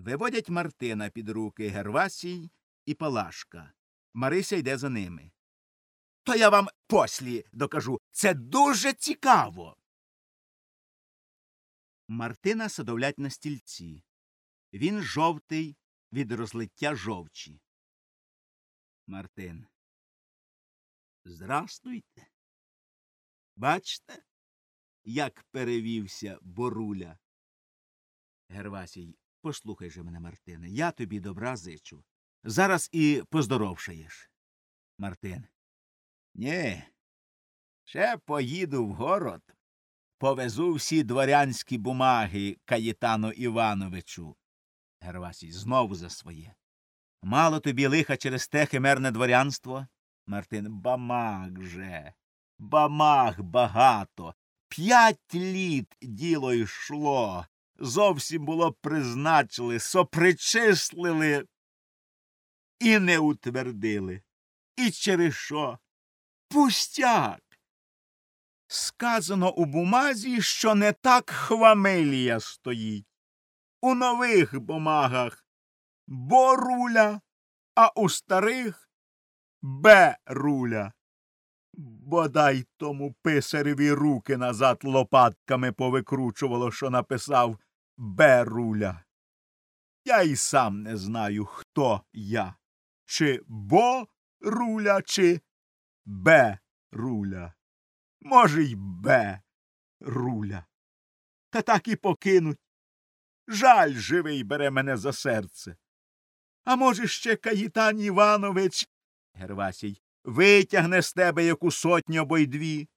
Виводять Мартина під руки Гервасій і Палашка. Марися йде за ними. То я вам послі докажу. Це дуже цікаво. Мартина садовлять на стільці. Він жовтий від розлиття жовчі. Мартин. Здрастуйте. Бачте, як перевівся Боруля. Гервасій, послухай же мене, Мартине, я тобі добра зичу. Зараз і поздоровшаєш. Мартин. Нє. Ще поїду в город. Повезу всі дворянські бумаги Каїтану Івановичу. Гервасій знову за своє. Мало тобі лиха через те химерне дворянство? Мартин. Бамаг же. Бамаг багато. П'ять літ діло йшло. Зовсім було призначили, сопричислили і не утвердили. І через що? Пустяк. Сказано у бумазі, що не так хвамелія стоїть. У нових бумагах боруля, а у старих беруля. Бодай тому писареві руки назад лопатками повикручувало, що написав беруля. Я й сам не знаю, хто я. Чи боруля, чи беруля. Може, й беруля. Та так і покинуть. Жаль живий бере мене за серце. А може, ще Каїтан Іванович. Гервасій. Витягне з тебе яку сотню або й дві.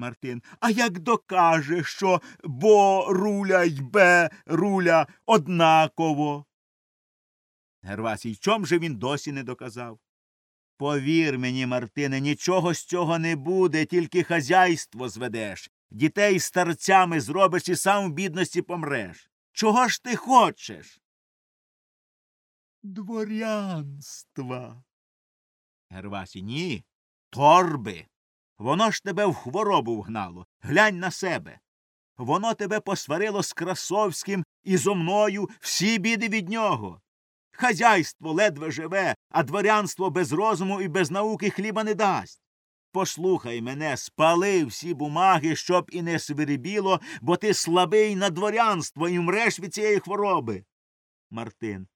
Мартин. А як докаже, що бо руля й бе руля однаково. Гервасій. Чом же він досі не доказав? Повір мені, Мартине, нічого з цього не буде, тільки хазяйство зведеш. Дітей старцями зробиш і сам в бідності помреш. Чого ж ти хочеш? Дворянства. Гервасі. Ні. Торби. Воно ж тебе в хворобу вгнало. Глянь на себе. Воно тебе посварило з Красовським і зо мною всі біди від нього. Хазяйство ледве живе, а дворянство без розуму і без науки хліба не дасть. Послухай мене, спали всі бумаги, щоб і не свирібіло, бо ти слабий на дворянство і мреш від цієї хвороби. Мартин.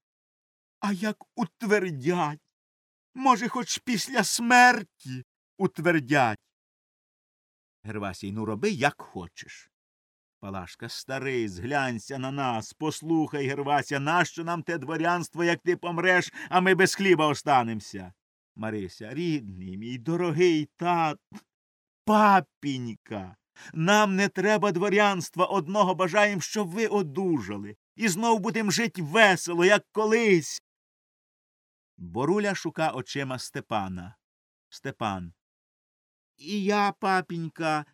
А як утвердять? Може, хоч після смерті утвердять. Гервасій, ну роби, як хочеш. Палашка, старий, зглянься на нас, послухай, Гервася, нащо нам те дворянство, як ти помреш, а ми без хліба останемся? Марися, рідний мій, дорогий тат, папінька, нам не треба дворянства, одного бажаєм, щоб ви одужали, і знов будем жить весело, як колись. Боруля шука очима Степана. Степан. І я, папінька,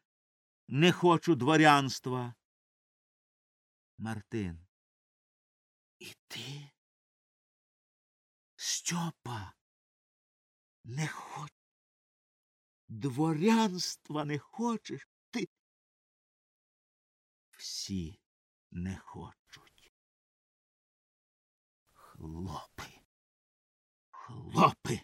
не хочу дворянства. Мартин. І ти? Стьопа, не хоч. Дворянства не хочеш? Ти. Всі не хочуть. Хлопи. Хлопи.